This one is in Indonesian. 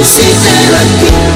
Music therapy